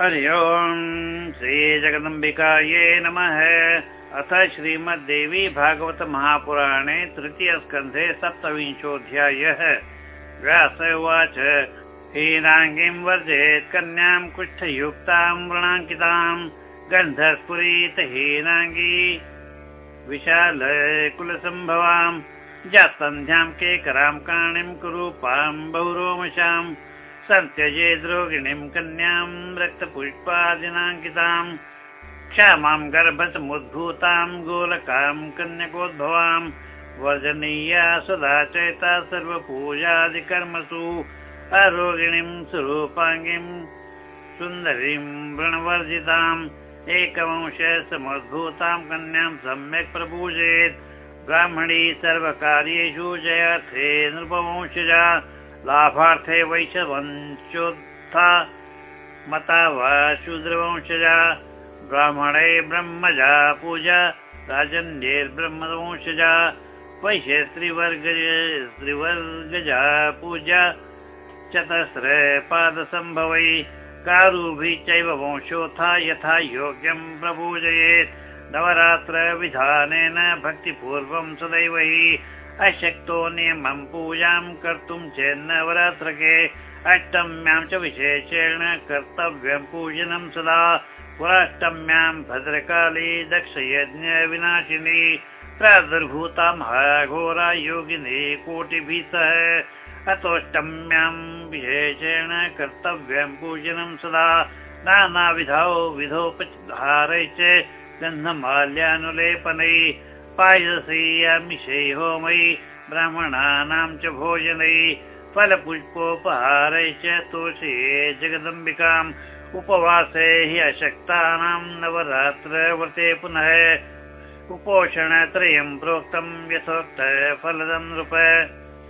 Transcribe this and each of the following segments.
हरि ओम् श्रीजगदम्बिकायै नमः। अथ श्रीमद्देवी भागवत महापुराणे तृतीयस्कन्धे सप्तविंशोऽध्यायः। व्यास उवाच हीनाङ्गीं वर्जेत् कन्यां कुष्ठयुक्तां वृणाङ्कितां गन्धस्फुरीत हीनाङ्गी विशाल कुलसम्भवां जासन्ध्यां केकरां काणीं कुरूपां बहुरोमशाम् सत्यजे द्रोगिणीं कन्यां रक्तपुष्पादिनाङ्कितां क्षामां गर्भसमुद्भूतां गोलकां कन्यकोद्भवां वर्जनीया सदा चैता सर्वपूजादिकर्मसु। अरोगिणीं स्वरूपाङ्गीं सुन्दरीं वृणवर्जिताम् एकवंश समुद्भूतां कन्यां सम्यक् प्रपूजयेत्। ब्राह्मणी सर्वकार्येषु जयार्थे नृपवंशजा लाभार्थे वैशवंशोत्था मता वा शूद्रवंशजा ब्राह्मणे ब्रह्मजा पूजा राजन्यैर्ब्रह्मवंशजा वैश्य स्त्रीवर्ग स्त्रीवर्गजा पूजा चतस्रपादसम्भवै कारुभिः चैव वंशोत्था यथा योग्यं प्रपूजयेत्। नवरात्रविधानेन भक्तिपूर्वं सदैव हि अशक्तो नियमं पूजां कर्तुं चेन्नवरात्रके अष्टम्यां च विशेषेण कर्तव्यं पूजनं सदा। पुराष्टम्यां भद्रकाली दक्षयज्ञविनाशिनी प्रादुर्भूता महाघोरा योगिनी कोटिभिः सह अतोष्टम्यां विशेषेण कर्तव्यं पूजनं सदा। नानाविधौ विधोपचारै च गन्धमाल्यानुलेपनै पायसी होमै ब्राह्मणानां च भोजनै, फलपुष्पोपहारै च तोषे जगदम्बिकाम्, उपवासे हि अशक्तानां नवरात्रव्रते पुनः। उपोषणत्रयं प्रोक्तं यथोक्त फलदं नृप।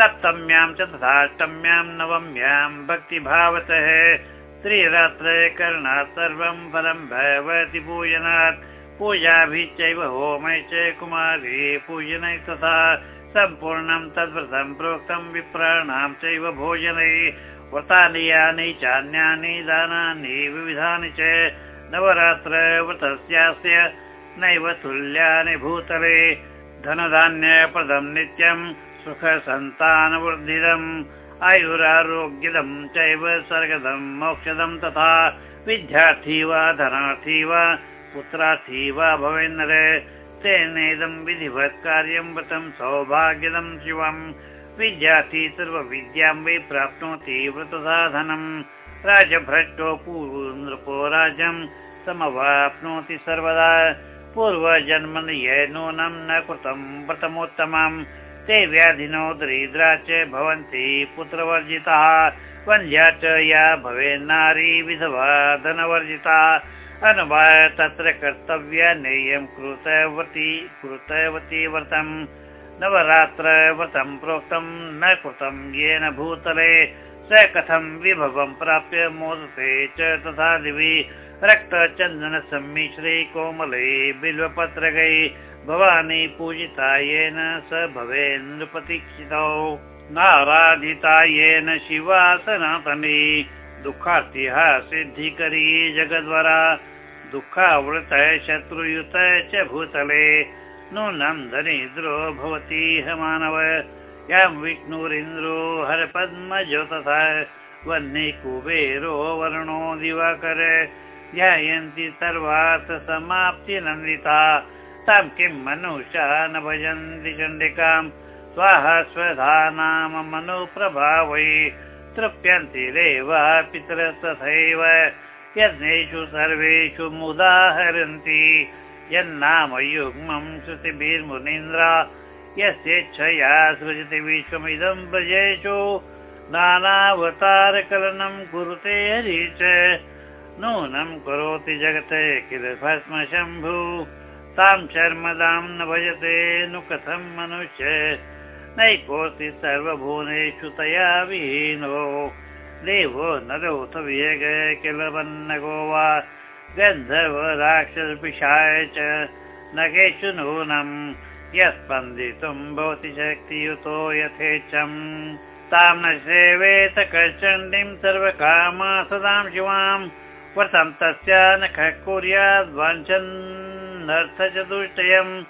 सप्तम्यां च तथाष्टम्यां नवम्यां भक्तिभावतः। त्रिरात्रकरणात् सर्वं फलं भवति पूजनात् पूजाभिश्चैव होमै च कुमारी पूजनै तथा सम्पूर्णं तद्व्रतं प्रोक्तं विप्राणां चैव भोजनै व्रतानि यानि चान्यानि दानानि विविधानि च नवरात्रव्रतस्यास्य नैव तुल्यानि भूतले धनधान्यप्रदं नित्यं सुखसन्तानवर्धितम् आयुरारोग्यदं चैव स्वर्गदं मोक्षदं तथा विद्यार्थी वा धनार्थी वा पुत्रार्थी वा भवेन्नर तेनेदं विधिवत् कार्यं व्रतं सौभाग्यदं शिवम् विद्यार्थी सर्वविद्यां वै प्राप्नोति व्रतसाधनं। राजभ्रष्टो पूर्वनृपो राज्यं समवाप्नोति सर्वदा। पूर्वजन्मन नूनं न कृतं व्रतमोत्तमं। ते व्याधिनो दरिद्रा च भवन्ति पुत्रवर्जिताः। वन्द्या च या भवेन्नारी विधवा धनवर्जिता। तत्र कर्तव्य नेयं कृतवती कृतवती व्रतं। नवरात्रव्रतं प्रोक्तं न कृतं येन भूतले। स कथं विभवं प्राप्य मोदते च तथा दिवि। रक्तचन्दनसम्मिश्रे कोमले बिल्वपत्रकै। भवानी पूजिता येन स भवे नृप्रतीक्षितौ नाराधिता येन शिवा सनातनी दुःखार्तिः सिद्धिकरी जगद्वरा. दुःखावृत शत्रुयुत च भूतले. नूनं दरिद्रो भवति मानव. यां विष्णुरिन्द्रो हरपद्मजो तथा वह्नि कुबेरो वर्णो दिवाकर. ध्यायन्ति सर्वार्थ समाप्ति नन्दिता. तां किं मनुष्या न भजन्ति चण्डिकां. स्वाहा स्वधा नाम मनुप्रभावै तृप्यन्ति देवा पितरस्तथैव यज्ञेषु सर्वेषु मुदाहरन्ति यन्नाम युग्मं श्रुतिभिर्मुनीन्द्रा यस्येच्छया सृजति विश्वमिदं व्रजेषु नानावतारकलनं कुरुते हरि च। नूनं करोति जगते किल भस्म शम्भु तां शर्मदां न भजते नु कथं मनुष्य नैकोऽस्ति सर्वभुवनेषु तया विहीनो। देवो नरोऽथ वियग किल वन्नगो वा गन्धर्व राक्षसपिशाय च नगेषु नूनं। यस्पन्दितुं भवति शक्तियुतो यथेच्छम् तां न सेवेत कश्चण्डीं सर्वकामा सदां शिवां। व्रतं तस्य न कुर्याद् वाञ्छन्नर्थचतुष्टयम्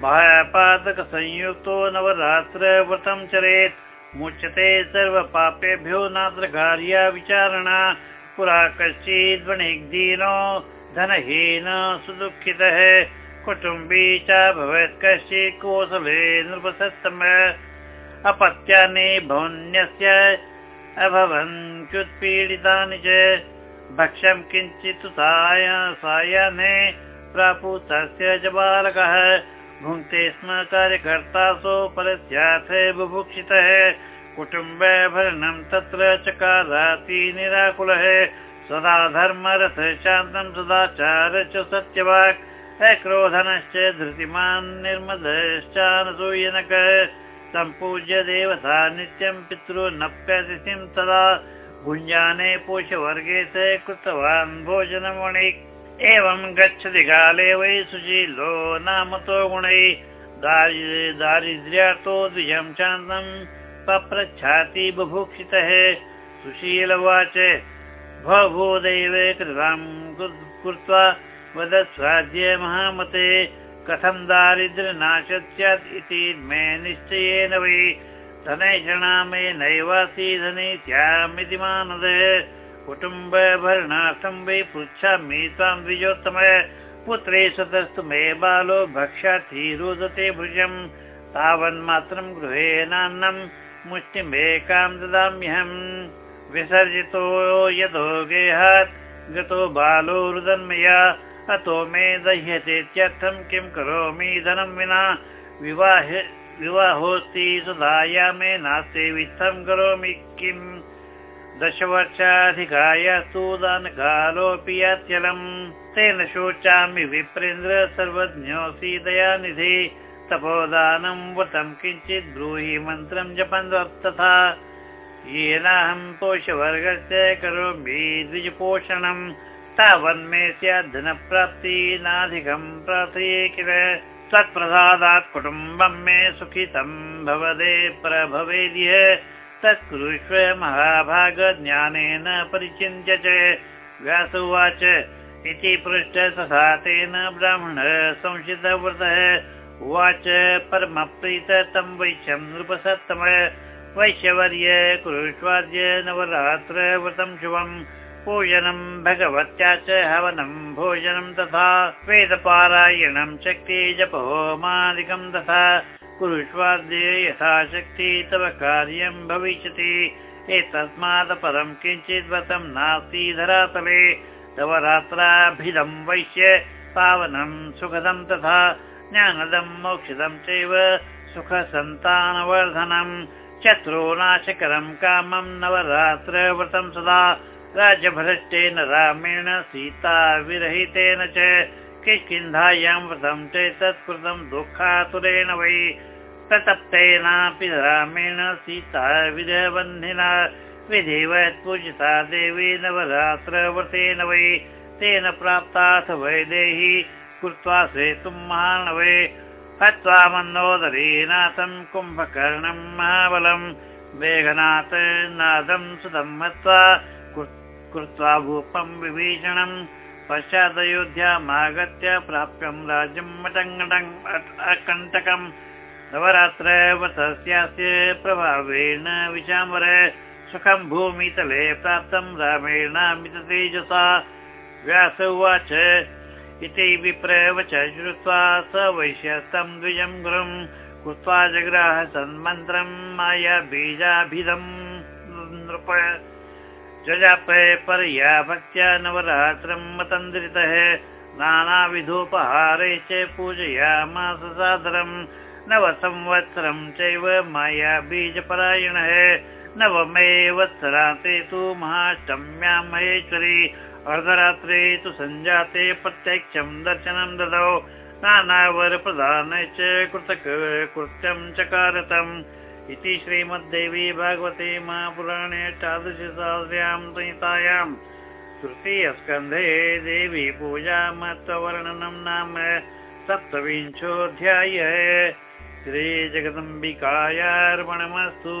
बाह्यपादकसंयुक्तो नवरात्र व्रतं चरेत्। मुच्यते सर्वपापेभ्यो नात्र कार्या विचारणा। पुरा कश्चिद् वणिग्दीनो धनहीन सुदुःखितः। कुटुम्बी च भवेत् कश्चित् कोसले नृपसत्तम अपत्यानि भवन्यस्य अभवन्त्युत्पीडितानि च। भक्ष्यं किञ्चित् सायाह्ने प्रापुतस्य च बालकः। भुङ्क्ते स्म कार्यकर्तासु परस्याथ बुभुक्षितः। कुटुम्बभरणं तत्र चकाराति निराकुलः। सदा धर्मरथ शान्तं, सदाचार च सत्यवाक्। अक्रोधनश्च धृतिमान् निर्मदश्चानसूयनकः सम्पूज्य देवता नित्यं पितृन्नप्यतिथिं तदा। भुञ्जाने पोषवर्गे स कृतवान् भोजनमणि एवं गच्छति काले वै सुशीलो नामतो गुणै। दारिद्र्यातो द्विजं शान्तं पप्रच्छाति बुभुक्षितः। सुशीलवाच भवभूदैव कृतां कृत्वा वदस्वाद्य महामते कथं दारिद्र्यनाशत् स्यात् इति मे निश्चयेन वै। धनैषणा मे नैवासि धनेत्यामिति मानद कुटुम्बभरणार्थं वै पृच्छामि त्वां द्विजोत्तम। पुत्रे सतस्तु मे बालो भक्ष्यार्थी रुदते भुजम् तावन्मात्रं गृहेनान्नं मुष्टिमेकां ददाम्यहम् विसर्जितो यतो गेहात् गतो बालो रुदन्मया। अतो मे दह्यतेत्यर्थं किं करोमि धनं विना। विवाह विवाहोऽस्ति सुधाया मे नास्ति वित्थं करोमि किम् दशवर्षाधिकायस्तु दानकालोऽपि यात्यलम् तेन शोचामि विप्रेन्द्र सर्वज्ञोऽसि दयानिधि। तपोदानं व्रतं किञ्चित् ब्रूहि मन्त्रं जपन् तथा। येनाहं पोषवर्गस्य करोमि द्विजपोषणम् तावन्मे स्यात् धनप्राप्ति नाधिकं प्रार्थये किल। तत्प्रसादात् कुटुम्बं मे सुखितं भवदे प्रभवेद्य महाभागज्ञानेन परिचिन्त्य च व्यास उवाच इति पृष्ठ तथा तेन ब्राह्मण संशितव्रतः उवाच परमप्रीत तं वैश्यं नृपसत्तम। वैश्यवर्य कुरुष्वाद्य नवरात्र व्रतं शुभम् पूजनं भगवत्या च हवनं भोजनं तथा वेदपारायणं शक्ति जपहोमादिकं तथा कुरुष्वाद्य यथाशक्ति तव कार्यं भविष्यति। एतस्मात् परं किञ्चित् व्रतं नास्ति धरातले। तव रात्राभिदं वैश्य पावनं सुखदं तथा ज्ञानदं मोक्षदं चैव सुखसन्तानवर्धनं। शत्रूनाशकरं कामं नवरात्र व्रतं सदा। राज्यभ्रष्टेन रामेण सीता विरहितेन च किष्किन्धायां व्रतं चैतत्कृतं दुःखातुरेण वै प्रतप्तेनापि रामेण सीता विधबन्धिना विधिवत् पूजिता देवी नवरात्र व्रतेन वै तेन प्राप्ताथ वै देहि कृत्वा सेतुं महानवै हत्वा मन्दोदरीनाथं कुम्भकर्णं महाबलं वेघनाथ नादं सुतं हत्वा कृत्वा भूपं विभीषणम् पश्चादयोध्यामागत्य प्राप्यं राज्यं मटङ्गटङ् अकण्टकम् नवरात्र वतस्यास्य प्रभावेण विचाम्बर सुखं भूमितले प्राप्तं रामेणामित तेजसा। व्यास उवाच इति विप्रवच श्रुत्वा स वैश्यस्तं द्विजं गृहं कृत्वा जग्राह सन्मन्त्रं माया बीजाभिधम् नृप परया भक्त्या नवरात्रं मतन्द्रितः नानाविधोपहारे च पूजयामास सादरम् नवसंवत्सरं चैव माया बीजपरायणः। नवमे वत्सरान्ते तु महाष्टम्यां महेश्वरी। अर्धरात्रे तु सञ्जाते प्रत्यक्षं दर्शनं ददौ। नानावरप्रदान च कृतक कृत्यं चकारतम् इति श्रीमद्देवी भागवते महापुराणे अष्टादशसहस्र्यां संहितायां तृतीयस्कन्धे देवी पूजा महत्त्ववर्णनं नाम सप्तविंशोऽध्याय श्रीजगदम्बिकायार्पणमस्तु